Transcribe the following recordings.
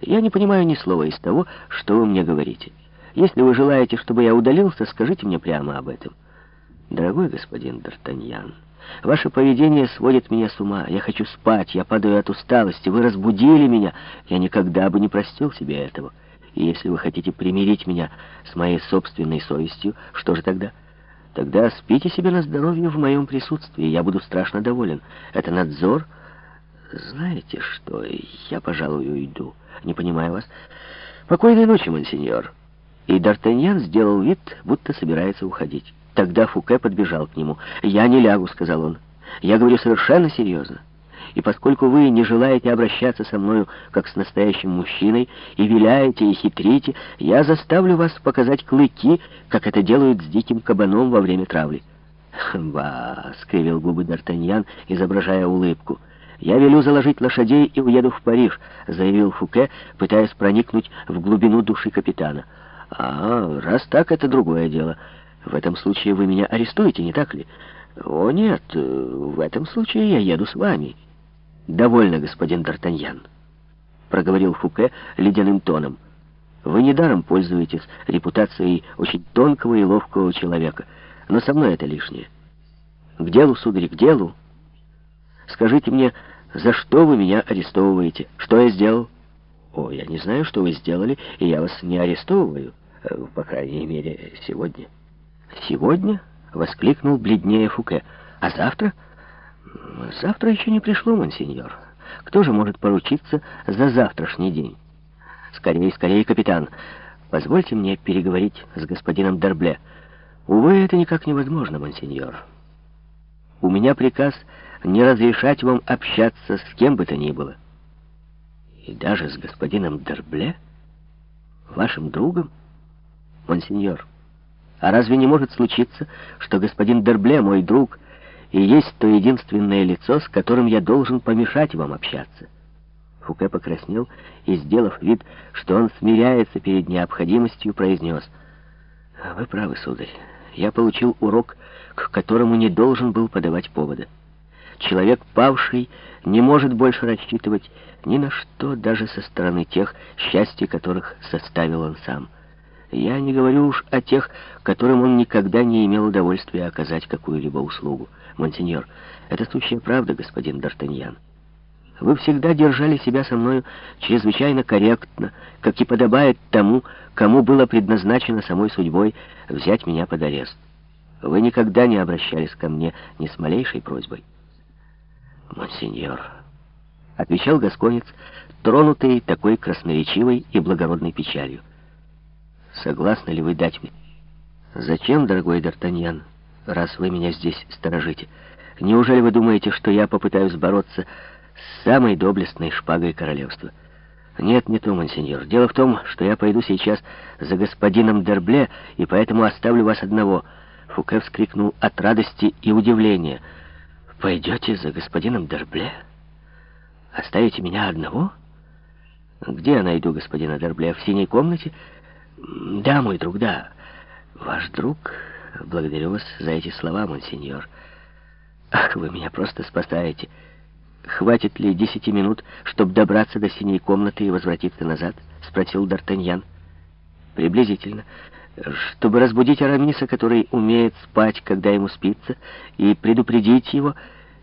Я не понимаю ни слова из того, что вы мне говорите. Если вы желаете, чтобы я удалился, скажите мне прямо об этом. Дорогой господин Д'Артаньян, ваше поведение сводит меня с ума. Я хочу спать, я падаю от усталости. Вы разбудили меня. Я никогда бы не простил себе этого. И если вы хотите примирить меня с моей собственной совестью, что же тогда? Тогда спите себе на здоровье в моем присутствии. Я буду страшно доволен. Это надзор... Знаете что, я, пожалуй, уйду. Не понимаю вас. Покойной ночи, монсеньор. И Д'Артаньян сделал вид, будто собирается уходить. Тогда Фуке подбежал к нему. «Я не лягу», — сказал он. «Я говорю совершенно серьезно. И поскольку вы не желаете обращаться со мною как с настоящим мужчиной, и виляете, и хитрите, я заставлю вас показать клыки, как это делают с диким кабаном во время травли». «Ба!» — скривил губы Д'Артаньян, изображая улыбку. «Я велю заложить лошадей и уеду в Париж», — заявил Фуке, пытаясь проникнуть в глубину души капитана. «А, раз так, это другое дело. В этом случае вы меня арестуете, не так ли?» «О, нет, в этом случае я еду с вами». «Довольно, господин Д'Артаньян», — проговорил Фуке ледяным тоном. «Вы недаром пользуетесь репутацией очень тонкого и ловкого человека, но со мной это лишнее. К делу, сударь, к делу. Скажите мне, за что вы меня арестовываете? Что я сделал?» «О, я не знаю, что вы сделали, и я вас не арестовываю, э, по крайней мере, сегодня». «Сегодня?» — воскликнул бледнее Фуке. «А завтра?» Завтра еще не пришло, монсеньор. Кто же может поручиться за завтрашний день? Скорее, скорее, капитан. Позвольте мне переговорить с господином Дербле. Увы, это никак невозможно, монсеньор. У меня приказ не разрешать вам общаться с кем бы то ни было. И даже с господином Дербле? Вашим другом? Монсеньор, а разве не может случиться, что господин Дербле, мой друг, и есть то единственное лицо, с которым я должен помешать вам общаться». Фуке покраснел и, сделав вид, что он смиряется перед необходимостью, произнес. «Вы правы, сударь. Я получил урок, к которому не должен был подавать повода. Человек, павший, не может больше рассчитывать ни на что, даже со стороны тех, счастья которых составил он сам». Я не говорю уж о тех, которым он никогда не имел удовольствия оказать какую-либо услугу. Монсеньор, это сущая правда, господин Д'Артаньян. Вы всегда держали себя со мною чрезвычайно корректно, как и подобает тому, кому было предназначено самой судьбой взять меня под арест. Вы никогда не обращались ко мне ни с малейшей просьбой. «Монсеньор», — отвечал Гасконец, тронутый такой красноречивой и благородной печалью. Согласны ли вы дать мне? Зачем, дорогой Д'Артаньян, раз вы меня здесь сторожите? Неужели вы думаете, что я попытаюсь бороться с самой доблестной шпагой королевства? Нет, не то, монсеньор. Дело в том, что я пойду сейчас за господином Дербле, и поэтому оставлю вас одного. Фуке вскрикнул от радости и удивления. Пойдете за господином Дербле? Оставите меня одного? Где я найду господина Дербле? В синей комнате? Да, мой друг, да. Ваш друг, благодарю вас за эти слова, монсеньор. Ах, вы меня просто спасаете. Хватит ли десяти минут, чтобы добраться до синей комнаты и возвратиться назад? Спросил Д'Артаньян. Приблизительно. Чтобы разбудить Арамиса, который умеет спать, когда ему спится, и предупредить его...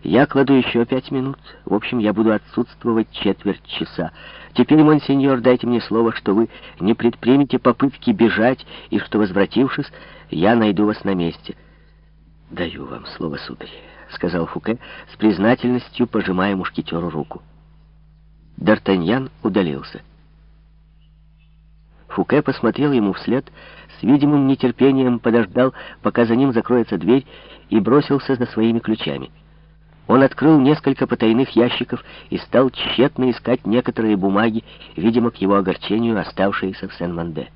Я кладу еще пять минут. В общем, я буду отсутствовать четверть часа. Теперь, монсеньор, дайте мне слово, что вы не предпримете попытки бежать, и что, возвратившись, я найду вас на месте. Даю вам слово, сударь, — сказал Фуке, с признательностью пожимая мушкетеру руку. Д'Артаньян удалился. Фуке посмотрел ему вслед, с видимым нетерпением подождал, пока за ним закроется дверь, и бросился за своими ключами. Он открыл несколько потайных ящиков и стал тщетно искать некоторые бумаги, видимо, к его огорчению, оставшиеся в Сен-Манде.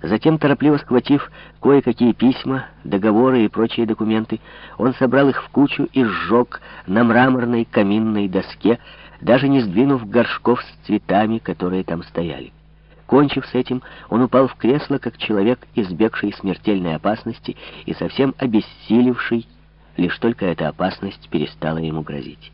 Затем, торопливо схватив кое-какие письма, договоры и прочие документы, он собрал их в кучу и сжег на мраморной каминной доске, даже не сдвинув горшков с цветами, которые там стояли. Кончив с этим, он упал в кресло, как человек, избегший смертельной опасности и совсем обессилевший, лишь только эта опасность перестала ему грозить.